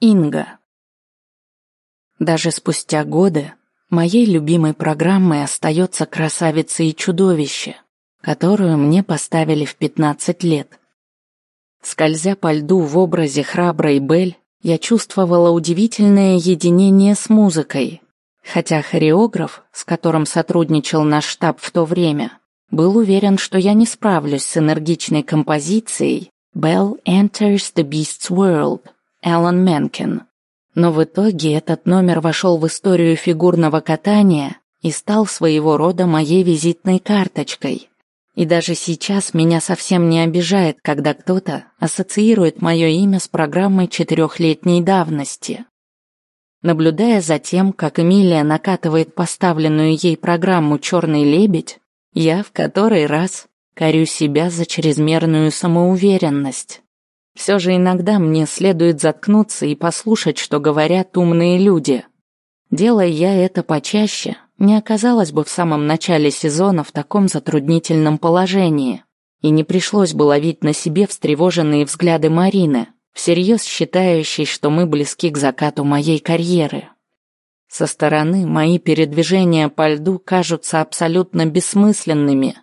Инга. Даже спустя годы моей любимой программой остается «Красавица и чудовище», которую мне поставили в 15 лет. Скользя по льду в образе храброй Бель, я чувствовала удивительное единение с музыкой, хотя хореограф, с которым сотрудничал наш штаб в то время, был уверен, что я не справлюсь с энергичной композицией «Belle enters the beast's world», Алан Менкен. Но в итоге этот номер вошел в историю фигурного катания и стал своего рода моей визитной карточкой. И даже сейчас меня совсем не обижает, когда кто-то ассоциирует мое имя с программой четырехлетней давности. Наблюдая за тем, как Эмилия накатывает поставленную ей программу «Черный лебедь», я в который раз корю себя за чрезмерную самоуверенность. Все же иногда мне следует заткнуться и послушать, что говорят умные люди. Делая я это почаще, не оказалась бы в самом начале сезона в таком затруднительном положении, и не пришлось бы ловить на себе встревоженные взгляды Марины, всерьез считающей, что мы близки к закату моей карьеры. Со стороны мои передвижения по льду кажутся абсолютно бессмысленными,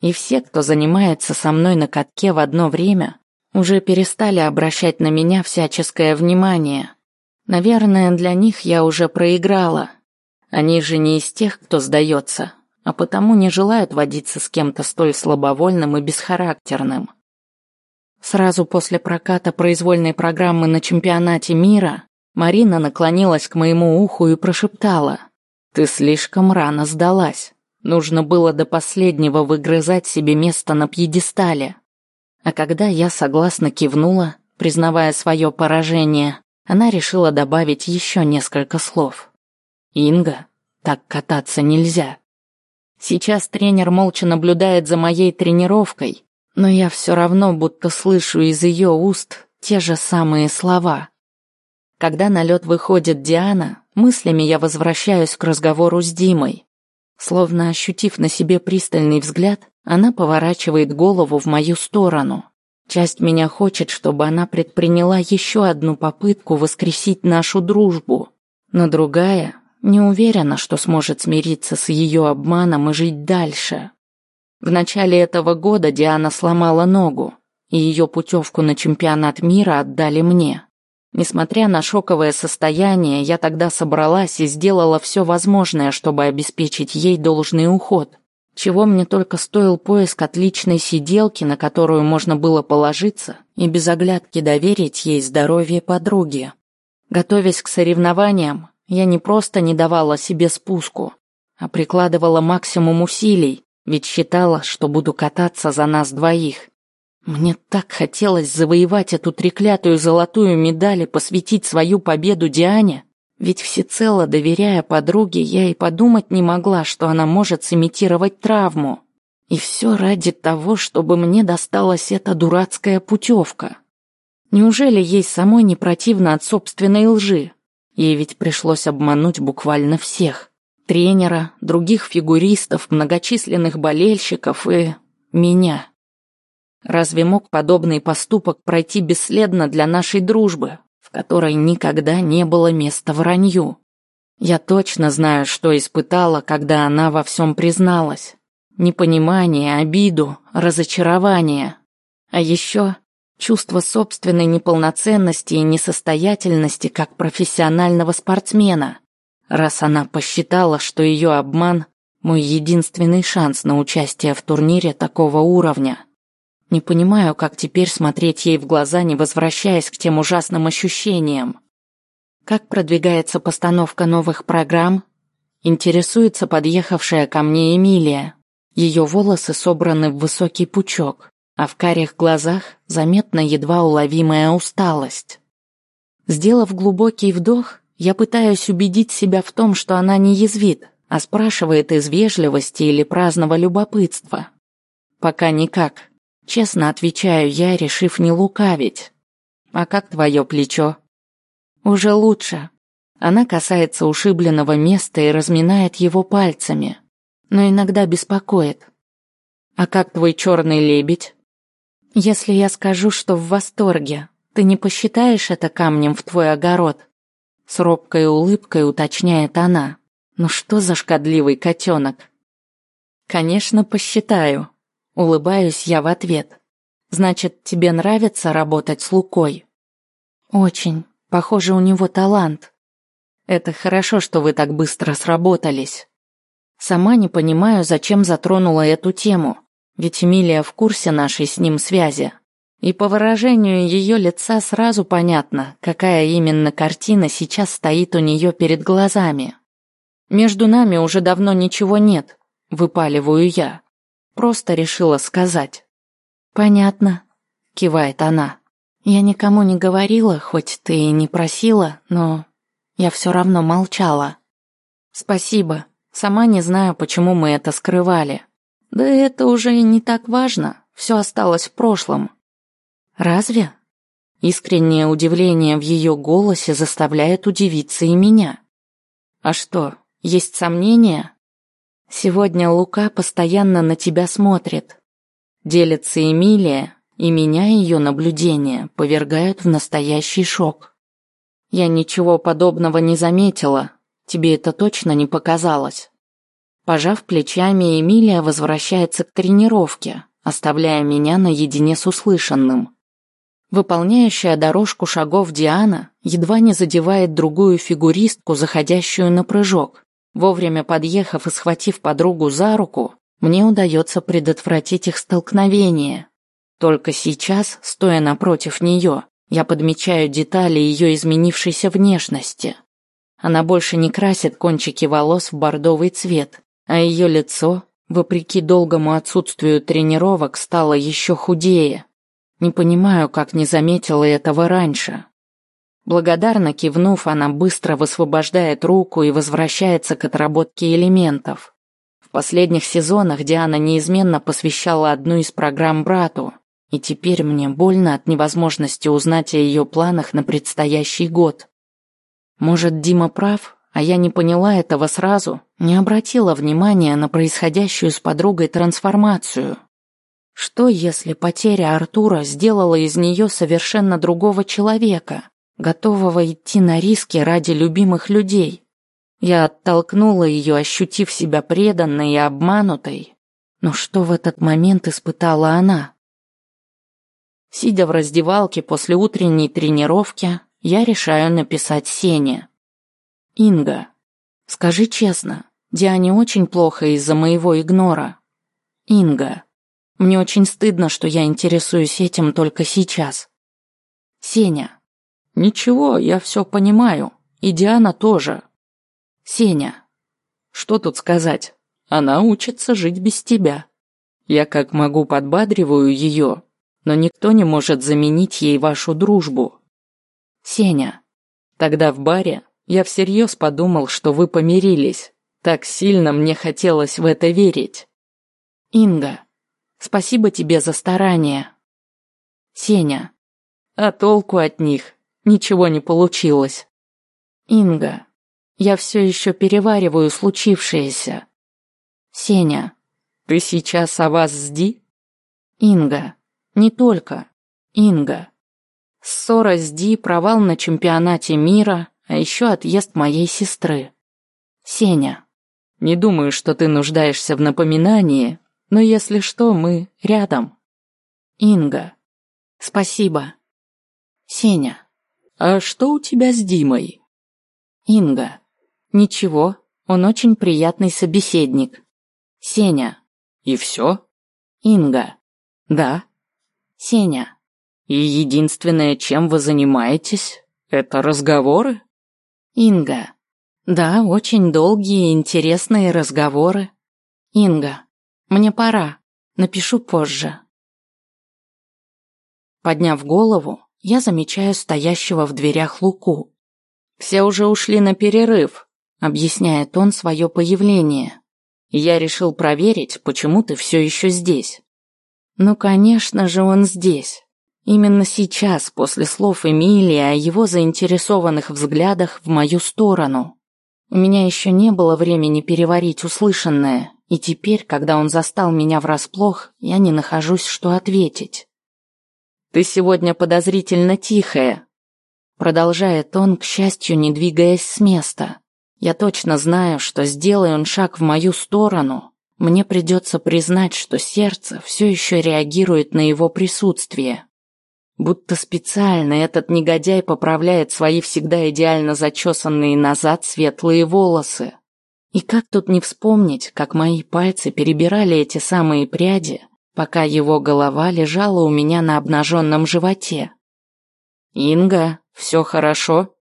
и все, кто занимается со мной на катке в одно время, уже перестали обращать на меня всяческое внимание. Наверное, для них я уже проиграла. Они же не из тех, кто сдается, а потому не желают водиться с кем-то столь слабовольным и бесхарактерным. Сразу после проката произвольной программы на чемпионате мира Марина наклонилась к моему уху и прошептала «Ты слишком рано сдалась. Нужно было до последнего выгрызать себе место на пьедестале». А когда я согласно кивнула, признавая свое поражение, она решила добавить еще несколько слов. «Инга, так кататься нельзя». Сейчас тренер молча наблюдает за моей тренировкой, но я все равно будто слышу из ее уст те же самые слова. Когда на лед выходит Диана, мыслями я возвращаюсь к разговору с Димой. Словно ощутив на себе пристальный взгляд, она поворачивает голову в мою сторону. Часть меня хочет, чтобы она предприняла еще одну попытку воскресить нашу дружбу, но другая не уверена, что сможет смириться с ее обманом и жить дальше. В начале этого года Диана сломала ногу, и ее путевку на чемпионат мира отдали мне. Несмотря на шоковое состояние, я тогда собралась и сделала все возможное, чтобы обеспечить ей должный уход чего мне только стоил поиск отличной сиделки, на которую можно было положиться и без оглядки доверить ей здоровье подруги. Готовясь к соревнованиям, я не просто не давала себе спуску, а прикладывала максимум усилий, ведь считала, что буду кататься за нас двоих. Мне так хотелось завоевать эту треклятую золотую медаль и посвятить свою победу Диане, ведь всецело доверяя подруге, я и подумать не могла, что она может сымитировать травму. И все ради того, чтобы мне досталась эта дурацкая путевка. Неужели ей самой не противно от собственной лжи? Ей ведь пришлось обмануть буквально всех. Тренера, других фигуристов, многочисленных болельщиков и... меня. Разве мог подобный поступок пройти бесследно для нашей дружбы? В которой никогда не было места вранью. Я точно знаю, что испытала, когда она во всем призналась. Непонимание, обиду, разочарование. А еще чувство собственной неполноценности и несостоятельности как профессионального спортсмена, раз она посчитала, что ее обман – мой единственный шанс на участие в турнире такого уровня. Не понимаю, как теперь смотреть ей в глаза, не возвращаясь к тем ужасным ощущениям. Как продвигается постановка новых программ? Интересуется подъехавшая ко мне Эмилия. Ее волосы собраны в высокий пучок, а в карих глазах заметна едва уловимая усталость. Сделав глубокий вдох, я пытаюсь убедить себя в том, что она не язвит, а спрашивает из вежливости или праздного любопытства. Пока никак. Честно отвечаю я, решив не лукавить. А как твое плечо? Уже лучше. Она касается ушибленного места и разминает его пальцами, но иногда беспокоит. А как твой черный лебедь? Если я скажу, что в восторге, Ты не посчитаешь это камнем в твой огород? С робкой улыбкой уточняет она. Ну что за шкодливый котенок? Конечно, посчитаю. Улыбаюсь я в ответ. Значит, тебе нравится работать с Лукой? Очень. Похоже, у него талант. Это хорошо, что вы так быстро сработались. Сама не понимаю, зачем затронула эту тему, ведь Эмилия в курсе нашей с ним связи. И по выражению ее лица сразу понятно, какая именно картина сейчас стоит у нее перед глазами. Между нами уже давно ничего нет, выпаливаю я. Просто решила сказать. Понятно, кивает она. Я никому не говорила, хоть ты и не просила, но я все равно молчала. Спасибо. Сама не знаю, почему мы это скрывали. Да это уже не так важно. Все осталось в прошлом. Разве? Искреннее удивление в ее голосе заставляет удивиться и меня. А что, есть сомнения? Сегодня Лука постоянно на тебя смотрит. Делится Эмилия, и меня ее наблюдения повергают в настоящий шок. Я ничего подобного не заметила, тебе это точно не показалось. Пожав плечами, Эмилия возвращается к тренировке, оставляя меня наедине с услышанным. Выполняющая дорожку шагов Диана едва не задевает другую фигуристку, заходящую на прыжок. Вовремя подъехав и схватив подругу за руку, мне удается предотвратить их столкновение. Только сейчас, стоя напротив нее, я подмечаю детали ее изменившейся внешности. Она больше не красит кончики волос в бордовый цвет, а ее лицо, вопреки долгому отсутствию тренировок, стало еще худее. Не понимаю, как не заметила этого раньше. Благодарно кивнув, она быстро высвобождает руку и возвращается к отработке элементов. В последних сезонах Диана неизменно посвящала одну из программ брату, и теперь мне больно от невозможности узнать о ее планах на предстоящий год. Может, Дима прав, а я не поняла этого сразу, не обратила внимания на происходящую с подругой трансформацию. Что, если потеря Артура сделала из нее совершенно другого человека, готового идти на риски ради любимых людей? Я оттолкнула ее, ощутив себя преданной и обманутой. Но что в этот момент испытала она? Сидя в раздевалке после утренней тренировки, я решаю написать Сене. «Инга, скажи честно, Диане очень плохо из-за моего игнора. Инга, мне очень стыдно, что я интересуюсь этим только сейчас. Сеня. Ничего, я все понимаю. И Диана тоже. Сеня. Что тут сказать? Она учится жить без тебя. Я как могу подбадриваю ее, но никто не может заменить ей вашу дружбу. Сеня. Тогда в баре я всерьез подумал, что вы помирились. Так сильно мне хотелось в это верить. Инга. Спасибо тебе за старание. Сеня. А толку от них? Ничего не получилось. Инга. Я все еще перевариваю случившееся. Сеня. Ты сейчас о вас сди? Инга. Не только. Инга. Ссора с провал на чемпионате мира, а еще отъезд моей сестры. Сеня. Не думаю, что ты нуждаешься в напоминании, но если что, мы рядом. Инга. Спасибо. Сеня. А что у тебя с Димой? Инга. Ничего, он очень приятный собеседник. Сеня. И все? Инга. Да. Сеня. И единственное, чем вы занимаетесь, это разговоры? Инга. Да, очень долгие и интересные разговоры. Инга. Мне пора. Напишу позже. Подняв голову, я замечаю стоящего в дверях Луку. Все уже ушли на перерыв, объясняет он свое появление. Я решил проверить, почему ты все еще здесь. Ну, конечно же, он здесь. Именно сейчас, после слов Эмилии о его заинтересованных взглядах в мою сторону. У меня еще не было времени переварить услышанное, и теперь, когда он застал меня врасплох, я не нахожусь, что ответить. Ты сегодня подозрительно тихая. Продолжает он, к счастью, не двигаясь с места. Я точно знаю, что сделай он шаг в мою сторону, мне придется признать, что сердце все еще реагирует на его присутствие. Будто специально этот негодяй поправляет свои всегда идеально зачесанные назад светлые волосы. И как тут не вспомнить, как мои пальцы перебирали эти самые пряди, пока его голова лежала у меня на обнаженном животе. «Инга, все хорошо?»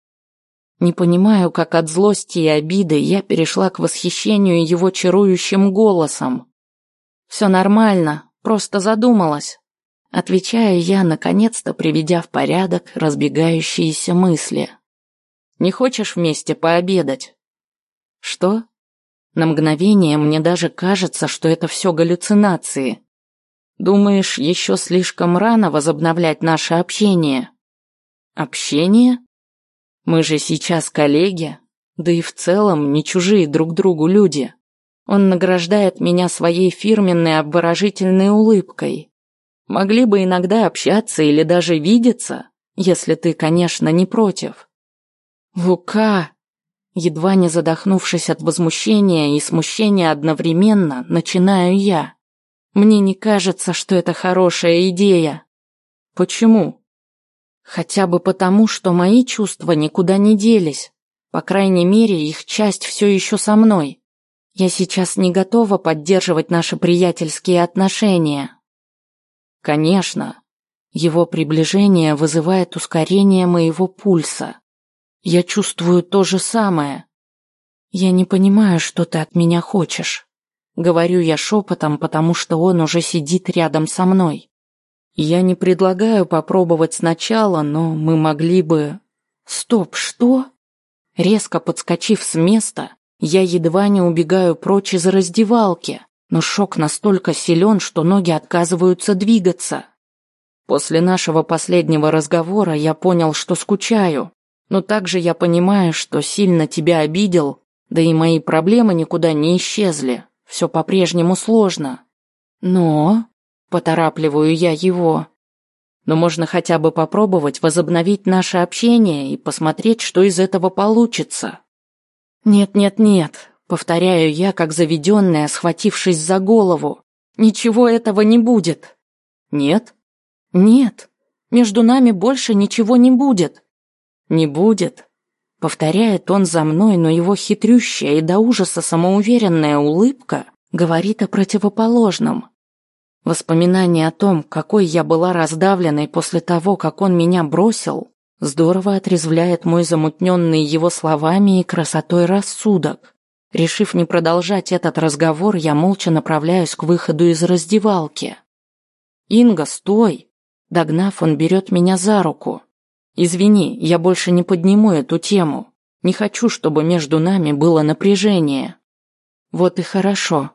Не понимаю, как от злости и обиды я перешла к восхищению его чарующим голосом. «Все нормально, просто задумалась», отвечаю я, наконец-то приведя в порядок разбегающиеся мысли. «Не хочешь вместе пообедать?» «Что?» На мгновение мне даже кажется, что это все галлюцинации. Думаешь, еще слишком рано возобновлять наше общение? Общение? Мы же сейчас коллеги, да и в целом не чужие друг другу люди. Он награждает меня своей фирменной обворожительной улыбкой. Могли бы иногда общаться или даже видеться, если ты, конечно, не против. Лука, едва не задохнувшись от возмущения и смущения одновременно, начинаю я. Мне не кажется, что это хорошая идея. Почему? Хотя бы потому, что мои чувства никуда не делись. По крайней мере, их часть все еще со мной. Я сейчас не готова поддерживать наши приятельские отношения. Конечно, его приближение вызывает ускорение моего пульса. Я чувствую то же самое. Я не понимаю, что ты от меня хочешь. Говорю я шепотом, потому что он уже сидит рядом со мной. Я не предлагаю попробовать сначала, но мы могли бы... Стоп, что? Резко подскочив с места, я едва не убегаю прочь из раздевалки, но шок настолько силен, что ноги отказываются двигаться. После нашего последнего разговора я понял, что скучаю, но также я понимаю, что сильно тебя обидел, да и мои проблемы никуда не исчезли, все по-прежнему сложно. Но Поторапливаю я его. Но можно хотя бы попробовать возобновить наше общение и посмотреть, что из этого получится. Нет-нет-нет, повторяю я, как заведенная, схватившись за голову. Ничего этого не будет. Нет? Нет. Между нами больше ничего не будет. Не будет. Повторяет он за мной, но его хитрющая и до ужаса самоуверенная улыбка говорит о противоположном. Воспоминание о том, какой я была раздавленной после того, как он меня бросил, здорово отрезвляет мой замутненный его словами и красотой рассудок. Решив не продолжать этот разговор, я молча направляюсь к выходу из раздевалки. «Инга, стой!» Догнав, он берет меня за руку. «Извини, я больше не подниму эту тему. Не хочу, чтобы между нами было напряжение». «Вот и хорошо»,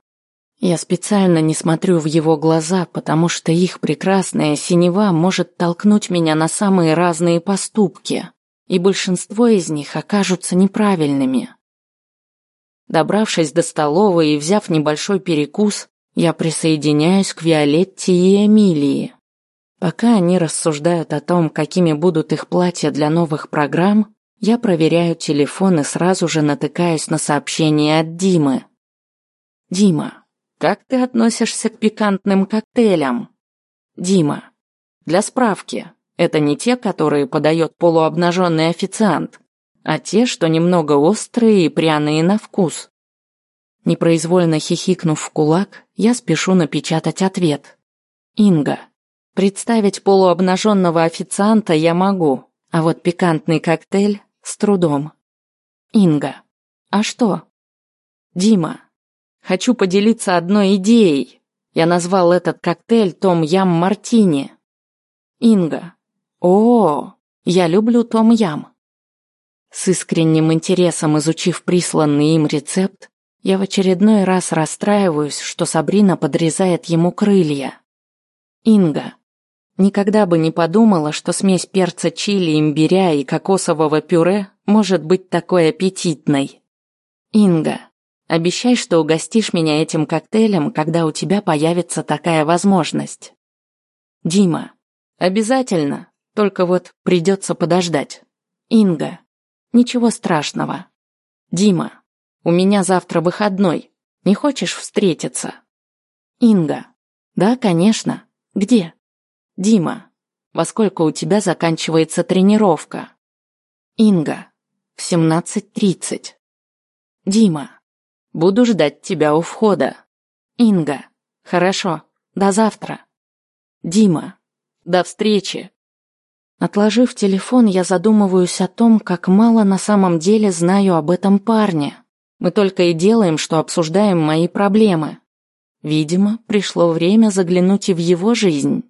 я специально не смотрю в его глаза, потому что их прекрасная синева может толкнуть меня на самые разные поступки, и большинство из них окажутся неправильными. Добравшись до столовой и взяв небольшой перекус, я присоединяюсь к Виолетте и Эмилии. Пока они рассуждают о том, какими будут их платья для новых программ, я проверяю телефон и сразу же натыкаюсь на сообщение от Димы. «Дима, как ты относишься к пикантным коктейлям? Дима. Для справки, это не те, которые подает полуобнаженный официант, а те, что немного острые и пряные на вкус. Непроизвольно хихикнув в кулак, я спешу напечатать ответ. Инга. Представить полуобнаженного официанта я могу, а вот пикантный коктейль с трудом. Инга. А что? Дима. Хочу поделиться одной идеей. Я назвал этот коктейль Том Ям Мартини. Инга. О, я люблю Том Ям. С искренним интересом изучив присланный им рецепт, я в очередной раз расстраиваюсь, что Сабрина подрезает ему крылья. Инга. Никогда бы не подумала, что смесь перца чили, имбиря и кокосового пюре может быть такой аппетитной. Инга. Обещай, что угостишь меня этим коктейлем, когда у тебя появится такая возможность. Дима, Обязательно, только вот придется подождать. Инга. Ничего страшного. Дима. У меня завтра выходной. Не хочешь встретиться? Инга. Да, конечно. Где? Дима. Во сколько у тебя заканчивается тренировка? Инга. В 17.30. Дима. Буду ждать тебя у входа. Инга. Хорошо. До завтра. Дима. До встречи. Отложив телефон, я задумываюсь о том, как мало на самом деле знаю об этом парне. Мы только и делаем, что обсуждаем мои проблемы. Видимо, пришло время заглянуть и в его жизнь.